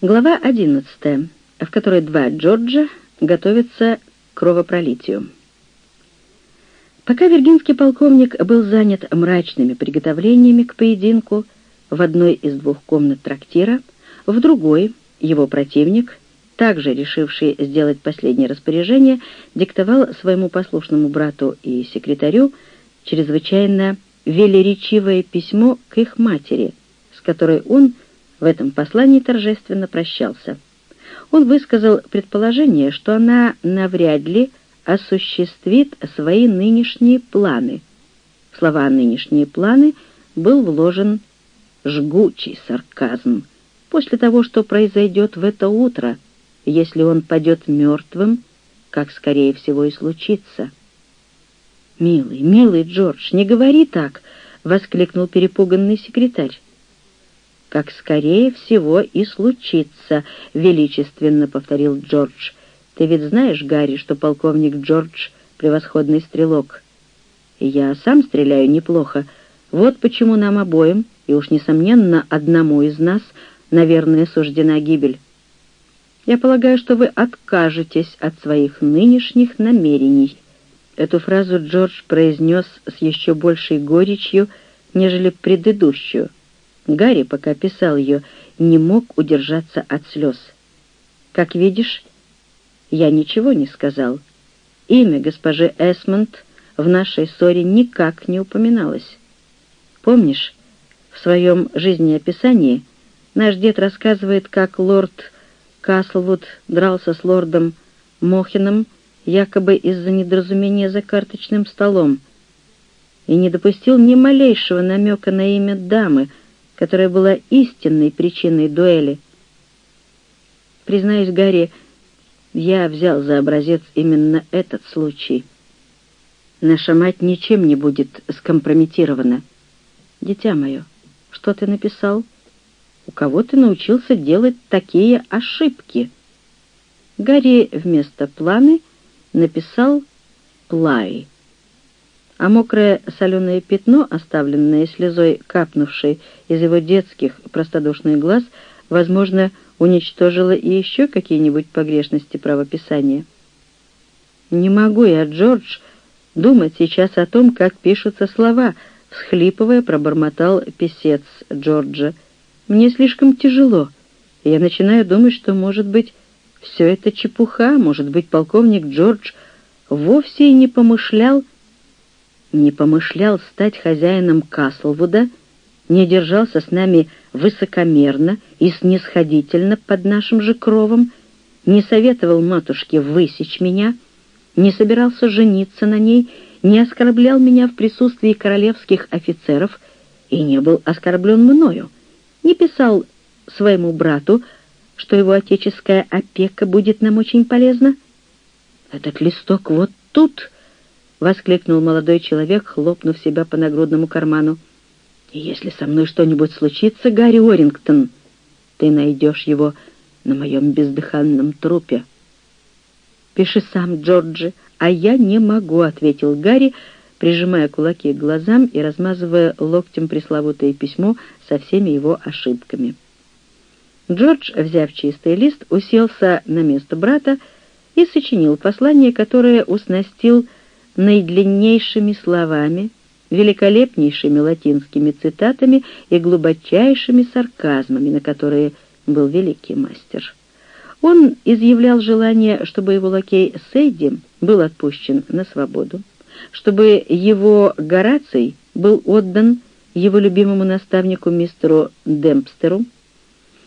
Глава 11, в которой два Джорджа готовятся к кровопролитию. Пока виргинский полковник был занят мрачными приготовлениями к поединку в одной из двух комнат трактира, в другой его противник, также решивший сделать последнее распоряжение, диктовал своему послушному брату и секретарю чрезвычайно велеречивое письмо к их матери, с которой он в этом послании торжественно прощался. Он высказал предположение, что она навряд ли осуществит свои нынешние планы. В слова «нынешние планы» был вложен жгучий сарказм. После того, что произойдет в это утро, если он падет мертвым, как скорее всего и случится. «Милый, милый Джордж, не говори так!» — воскликнул перепуганный секретарь как скорее всего и случится», — величественно повторил Джордж. «Ты ведь знаешь, Гарри, что полковник Джордж — превосходный стрелок. Я сам стреляю неплохо. Вот почему нам обоим, и уж, несомненно, одному из нас, наверное, суждена гибель. Я полагаю, что вы откажетесь от своих нынешних намерений». Эту фразу Джордж произнес с еще большей горечью, нежели предыдущую — Гарри, пока писал ее, не мог удержаться от слез. «Как видишь, я ничего не сказал. Имя госпожи Эсмонд в нашей ссоре никак не упоминалось. Помнишь, в своем жизнеописании наш дед рассказывает, как лорд Каслвуд дрался с лордом Мохином якобы из-за недоразумения за карточным столом и не допустил ни малейшего намека на имя дамы, которая была истинной причиной дуэли. Признаюсь, Гарри, я взял за образец именно этот случай. Наша мать ничем не будет скомпрометирована. Дитя мое, что ты написал? У кого ты научился делать такие ошибки? Гарри вместо планы написал «плай» а мокрое соленое пятно, оставленное слезой, капнувшей из его детских простодушных глаз, возможно, уничтожило и еще какие-нибудь погрешности правописания. «Не могу я, Джордж, думать сейчас о том, как пишутся слова», — всхлипывая, пробормотал писец Джорджа. «Мне слишком тяжело, я начинаю думать, что, может быть, все это чепуха, может быть, полковник Джордж вовсе и не помышлял, — не помышлял стать хозяином Каслвуда, не держался с нами высокомерно и снисходительно под нашим же кровом, не советовал матушке высечь меня, не собирался жениться на ней, не оскорблял меня в присутствии королевских офицеров и не был оскорблен мною, не писал своему брату, что его отеческая опека будет нам очень полезна. Этот листок вот тут —— воскликнул молодой человек, хлопнув себя по нагрудному карману. «Если со мной что-нибудь случится, Гарри Орингтон, ты найдешь его на моем бездыханном трупе». «Пиши сам, Джорджи, а я не могу», — ответил Гарри, прижимая кулаки к глазам и размазывая локтем пресловутое письмо со всеми его ошибками. Джордж, взяв чистый лист, уселся на место брата и сочинил послание, которое уснастил наидлиннейшими словами, великолепнейшими латинскими цитатами и глубочайшими сарказмами, на которые был великий мастер. Он изъявлял желание, чтобы его лакей Сейди был отпущен на свободу, чтобы его Гораций был отдан его любимому наставнику мистеру Демпстеру,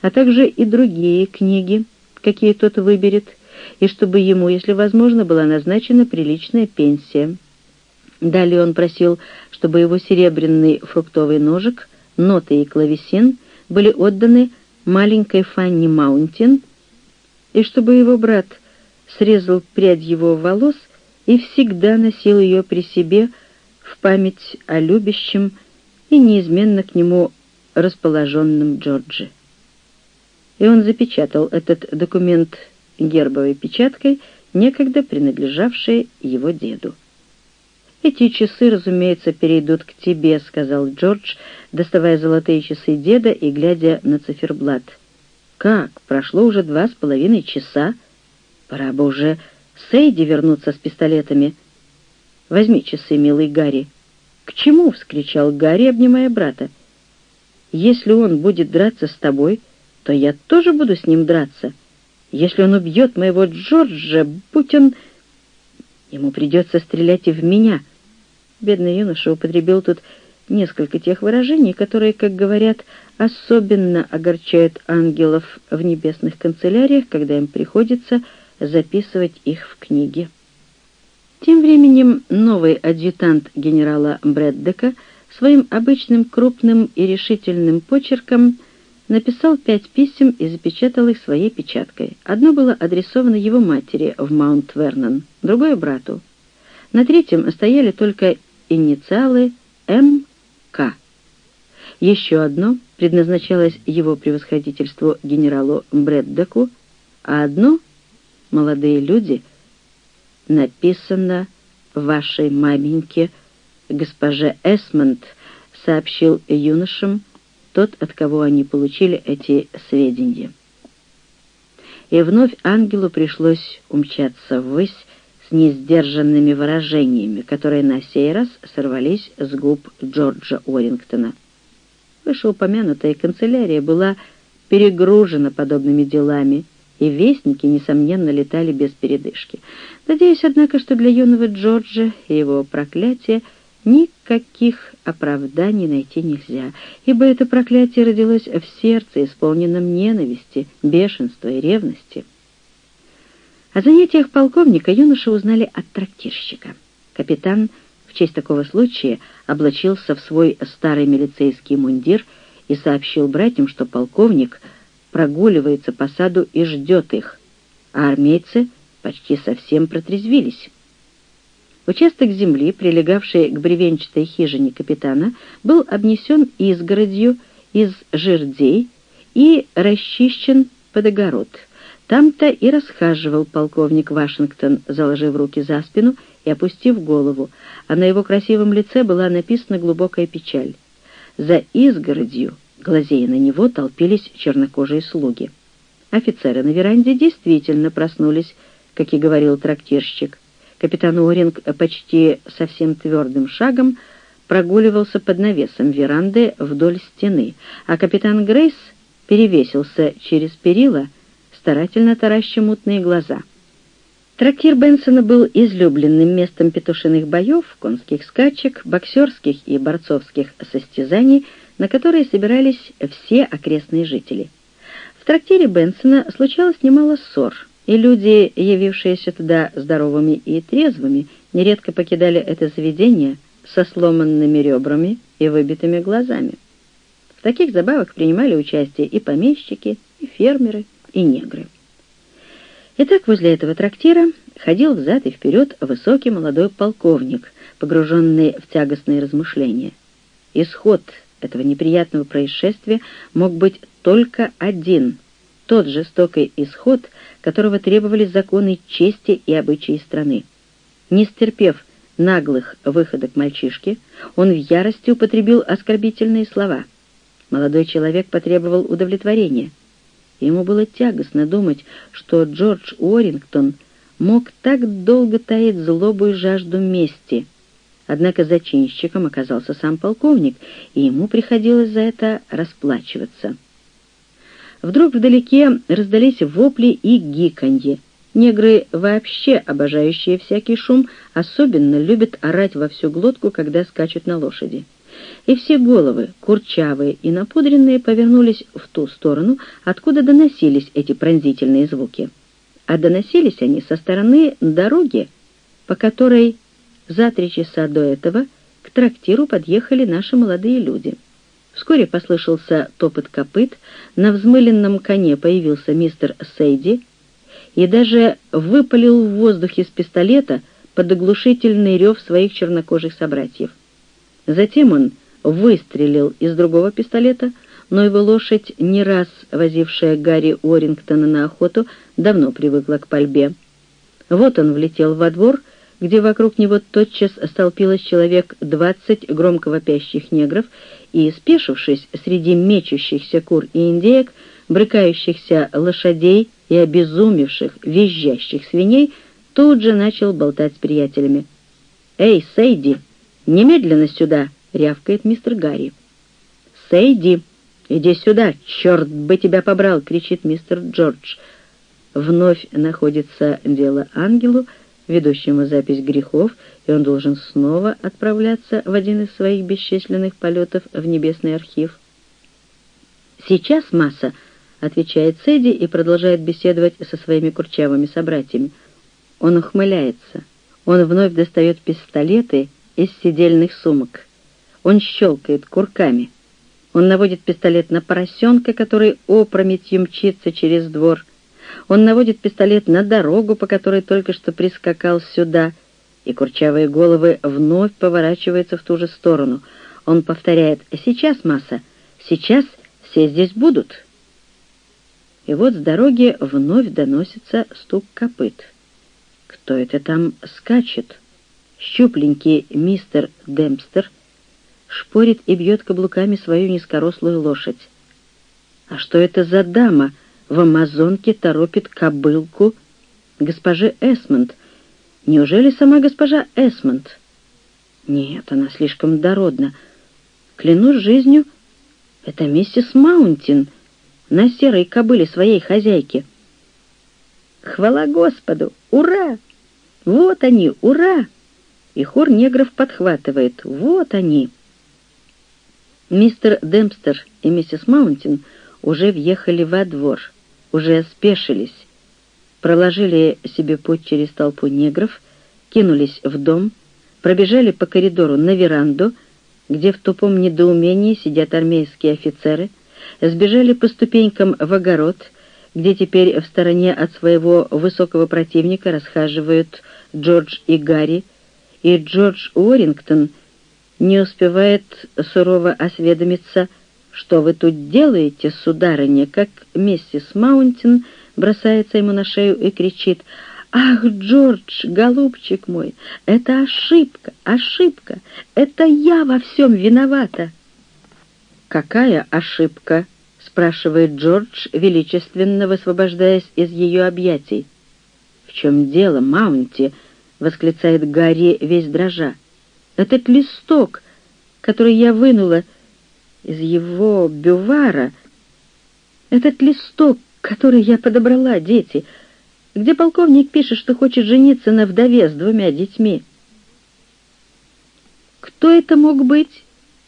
а также и другие книги, какие тот выберет, и чтобы ему, если возможно, была назначена приличная пенсия. Далее он просил, чтобы его серебряный фруктовый ножик, ноты и клавесин были отданы маленькой Фанни Маунтин, и чтобы его брат срезал прядь его волос и всегда носил ее при себе в память о любящем и неизменно к нему расположенном Джорджи. И он запечатал этот документ гербовой печаткой, некогда принадлежавшей его деду. «Эти часы, разумеется, перейдут к тебе», — сказал Джордж, доставая золотые часы деда и глядя на циферблат. Как? Прошло уже два с половиной часа. Пора бы уже Сейди вернуться с пистолетами. Возьми часы, милый Гарри. К чему? — вскричал Гарри, обнимая брата. Если он будет драться с тобой, то я тоже буду с ним драться. Если он убьет моего Джорджа, будь он... Ему придется стрелять и в меня. Бедный юноша употребил тут несколько тех выражений, которые, как говорят, особенно огорчают ангелов в небесных канцеляриях, когда им приходится записывать их в книги. Тем временем новый адъютант генерала Брэддека своим обычным крупным и решительным почерком написал пять писем и запечатал их своей печаткой. Одно было адресовано его матери в Маунт-Вернон, другое — брату. На третьем стояли только инициалы М.К. Еще одно предназначалось его превосходительству генералу Брэддеку, а одно — молодые люди — написано вашей маменьке, госпоже Эсмонд, сообщил юношам тот, от кого они получили эти сведения. И вновь ангелу пришлось умчаться ввысь с несдержанными выражениями, которые на сей раз сорвались с губ Джорджа Уоррингтона. Вышеупомянутая канцелярия была перегружена подобными делами, и вестники, несомненно, летали без передышки. Надеюсь, однако, что для юного Джорджа и его проклятия никаких оправданий найти нельзя, ибо это проклятие родилось в сердце, исполненном ненависти, бешенства и ревности. О занятиях полковника юноши узнали от трактирщика. Капитан в честь такого случая облачился в свой старый милицейский мундир и сообщил братьям, что полковник — прогуливается по саду и ждет их, а армейцы почти совсем протрезвились. Участок земли, прилегавший к бревенчатой хижине капитана, был обнесен изгородью из жердей и расчищен под огород. Там-то и расхаживал полковник Вашингтон, заложив руки за спину и опустив голову, а на его красивом лице была написана глубокая печаль. За изгородью Глазея на него толпились чернокожие слуги. Офицеры на веранде действительно проснулись, как и говорил трактирщик. Капитан Уоринг почти совсем твердым шагом прогуливался под навесом веранды вдоль стены, а капитан Грейс перевесился через перила, старательно тараща мутные глаза. Трактир Бенсона был излюбленным местом петушиных боев, конских скачек, боксерских и борцовских состязаний — на которые собирались все окрестные жители. В трактире Бенсона случалось немало ссор, и люди, явившиеся туда здоровыми и трезвыми, нередко покидали это заведение со сломанными ребрами и выбитыми глазами. В таких забавах принимали участие и помещики, и фермеры, и негры. Итак, возле этого трактира ходил взад и вперед высокий молодой полковник, погруженный в тягостные размышления. Исход этого неприятного происшествия мог быть только один, тот жестокий исход, которого требовали законы чести и обычаи страны. Не стерпев наглых выходок мальчишки, он в ярости употребил оскорбительные слова. Молодой человек потребовал удовлетворения. Ему было тягостно думать, что Джордж Уоррингтон мог так долго таить злобу и жажду мести — Однако зачинщиком оказался сам полковник, и ему приходилось за это расплачиваться. Вдруг вдалеке раздались вопли и гиканье. Негры, вообще обожающие всякий шум, особенно любят орать во всю глотку, когда скачут на лошади. И все головы, курчавые и напудренные, повернулись в ту сторону, откуда доносились эти пронзительные звуки. А доносились они со стороны дороги, по которой за три часа до этого к трактиру подъехали наши молодые люди. Вскоре послышался топот копыт, на взмыленном коне появился мистер Сейди и даже выпалил в воздух из пистолета под оглушительный рев своих чернокожих собратьев. Затем он выстрелил из другого пистолета, но его лошадь, не раз возившая Гарри Уоррингтона на охоту, давно привыкла к пальбе. Вот он влетел во двор где вокруг него тотчас столпилось человек двадцать громко вопящих негров, и, спешившись среди мечущихся кур и индеек, брыкающихся лошадей и обезумевших, визжащих свиней, тут же начал болтать с приятелями. «Эй, Сейди, немедленно сюда!» — рявкает мистер Гарри. «Сейди, иди сюда, черт бы тебя побрал!» — кричит мистер Джордж. Вновь находится дело ангелу, ведущему запись грехов, и он должен снова отправляться в один из своих бесчисленных полетов в небесный архив. «Сейчас, масса!» — отвечает Сэдди и продолжает беседовать со своими курчавыми собратьями. Он ухмыляется. Он вновь достает пистолеты из сидельных сумок. Он щелкает курками. Он наводит пистолет на поросенка, который опрометью мчится через двор. Он наводит пистолет на дорогу, по которой только что прискакал сюда, и курчавые головы вновь поворачиваются в ту же сторону. Он повторяет «Сейчас, масса, сейчас все здесь будут». И вот с дороги вновь доносится стук копыт. Кто это там скачет? Щупленький мистер Демпстер шпорит и бьет каблуками свою низкорослую лошадь. А что это за дама в амазонке торопит кобылку госпожи Эсмонд? Неужели сама госпожа Эсмонд? Нет, она слишком дородна. Клянусь жизнью, это миссис Маунтин на серой кобыле своей хозяйки. Хвала Господу! Ура! Вот они, ура! И хор негров подхватывает. Вот они! Мистер Демпстер и миссис Маунтин уже въехали во двор, уже спешились, проложили себе путь через толпу негров, кинулись в дом, пробежали по коридору на веранду, где в тупом недоумении сидят армейские офицеры, сбежали по ступенькам в огород, где теперь в стороне от своего высокого противника расхаживают Джордж и Гарри, и Джордж Уоррингтон не успевает сурово осведомиться, что вы тут делаете, сударыня, как миссис Маунтин бросается ему на шею и кричит «Ах, Джордж, голубчик мой, это ошибка, ошибка, это я во всем виновата!» «Какая ошибка?» — спрашивает Джордж, величественно высвобождаясь из ее объятий. «В чем дело, Маунти?» — восклицает Гарри весь дрожа. «Этот листок, который я вынула из его бювара, этот листок, который я подобрала, дети, где полковник пишет, что хочет жениться на вдове с двумя детьми». «Кто это мог быть,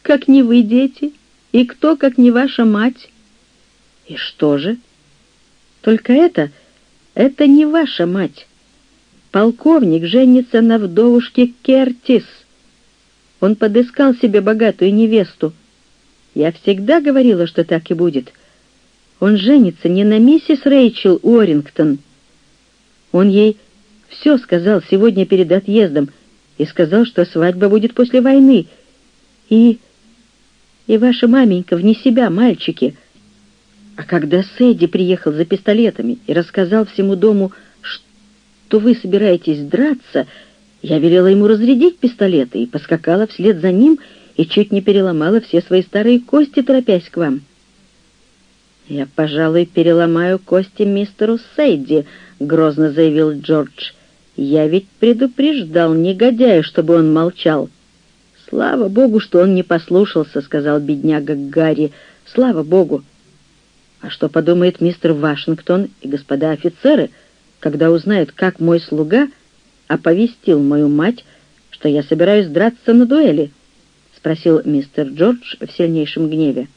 как не вы, дети? И кто, как не ваша мать?» «И что же?» «Только это, это не ваша мать» полковник женится на вдовушке Кертис. Он подыскал себе богатую невесту. Я всегда говорила, что так и будет. Он женится не на миссис Рэйчел Уоррингтон. Он ей все сказал сегодня перед отъездом и сказал, что свадьба будет после войны. И... и ваша маменька вне себя, мальчики. А когда Сэдди приехал за пистолетами и рассказал всему дому, что вы собираетесь драться, я велела ему разрядить пистолеты и поскакала вслед за ним и чуть не переломала все свои старые кости, торопясь к вам. «Я, пожалуй, переломаю кости мистеру Сейди», — грозно заявил Джордж. «Я ведь предупреждал негодяя, чтобы он молчал». «Слава богу, что он не послушался», — сказал бедняга Гарри. «Слава богу». «А что подумает мистер Вашингтон и господа офицеры?» когда узнает, как мой слуга оповестил мою мать, что я собираюсь драться на дуэли?» — спросил мистер Джордж в сильнейшем гневе.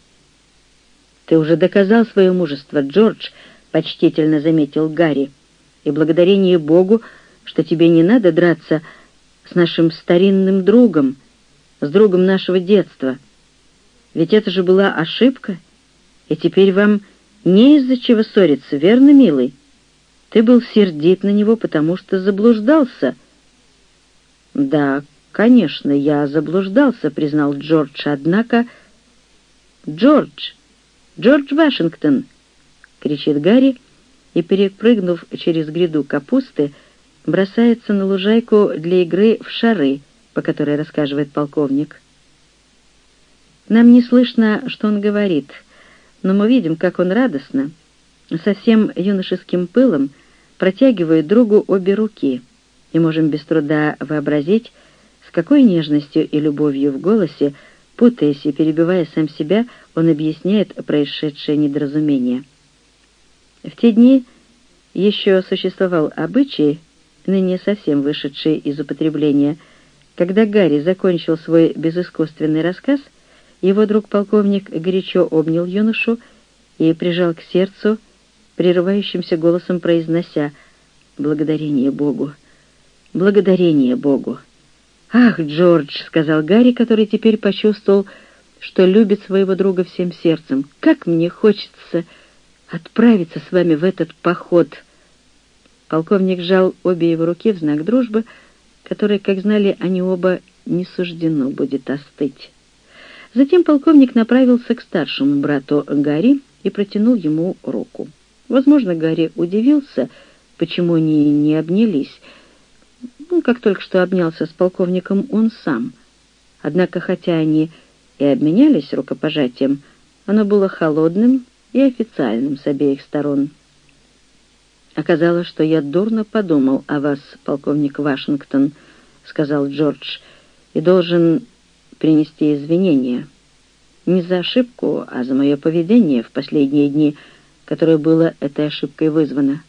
«Ты уже доказал свое мужество, Джордж», — почтительно заметил Гарри, «и благодарение Богу, что тебе не надо драться с нашим старинным другом, с другом нашего детства. Ведь это же была ошибка, и теперь вам не из-за чего ссориться, верно, милый?» Ты был сердит на него, потому что заблуждался». «Да, конечно, я заблуждался», — признал Джордж, «однако...» «Джордж! Джордж Вашингтон!» — кричит Гарри, и, перепрыгнув через гряду капусты, бросается на лужайку для игры в шары, по которой рассказывает полковник. Нам не слышно, что он говорит, но мы видим, как он радостно, со всем юношеским пылом, протягивает другу обе руки, и можем без труда вообразить, какой нежностью и любовью в голосе, путаясь и перебивая сам себя, он объясняет происшедшее недоразумение. В те дни еще существовал обычай, ныне совсем вышедший из употребления, когда Гарри закончил свой безыскусственный рассказ, его друг-полковник горячо обнял юношу и прижал к сердцу, прерывающимся голосом произнося «Благодарение Богу! Благодарение Богу!» «Ах, Джордж!» — сказал Гарри, который теперь почувствовал, что любит своего друга всем сердцем. «Как мне хочется отправиться с вами в этот поход!» Полковник сжал обе его руки в знак дружбы, которой, как знали они оба, не суждено будет остыть. Затем полковник направился к старшему брату Гарри и протянул ему руку. Возможно, Гарри удивился, почему они не обнялись, как только что обнялся с полковником он сам. Однако, хотя они и обменялись рукопожатием, оно было холодным и официальным с обеих сторон. «Оказалось, что я дурно подумал о вас, полковник Вашингтон», — сказал Джордж, — «и должен принести извинения. Не за ошибку, а за мое поведение в последние дни, которое было этой ошибкой вызвано».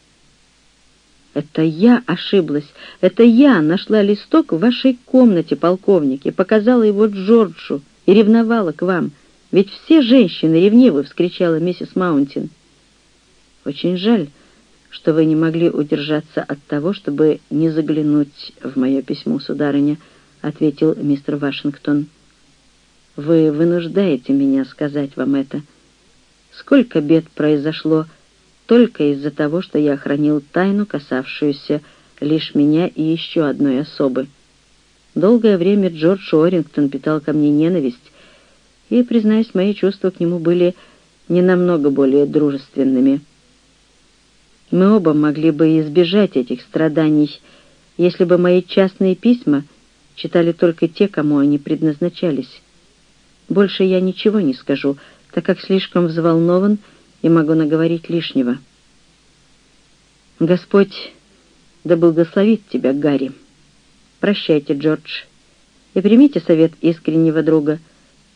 «Это я ошиблась! Это я нашла листок в вашей комнате, полковник, и показала его Джорджу и ревновала к вам. Ведь все женщины ревнивы!» — вскричала миссис Маунтин. «Очень жаль, что вы не могли удержаться от того, чтобы не заглянуть в мое письмо, сударыня», — ответил мистер Вашингтон. «Вы вынуждаете меня сказать вам это. Сколько бед произошло только из-за того, что я хранил тайну, касавшуюся лишь меня и еще одной особы. Долгое время Джордж Орингтон питал ко мне ненависть, и, признаюсь, мои чувства к нему были не намного более дружественными». Мы оба могли бы избежать этих страданий, если бы мои частные письма читали только те, кому они предназначались. Больше я ничего не скажу, так как слишком взволнован и могу наговорить лишнего. Господь да благословит тебя, Гарри. Прощайте, Джордж, и примите совет искреннего друга.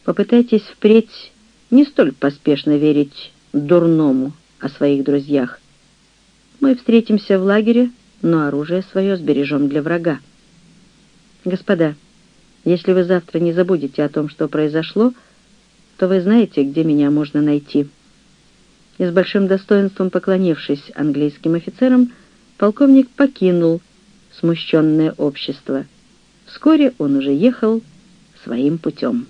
Попытайтесь впредь не столь поспешно верить дурному о своих друзьях. Мы встретимся в лагере, но оружие свое сбережем для врага. Господа, если вы завтра не забудете о том, что произошло, то вы знаете, где меня можно найти». И с большим достоинством поклонившись английским офицерам, полковник покинул смущенное общество. Вскоре он уже ехал своим путем.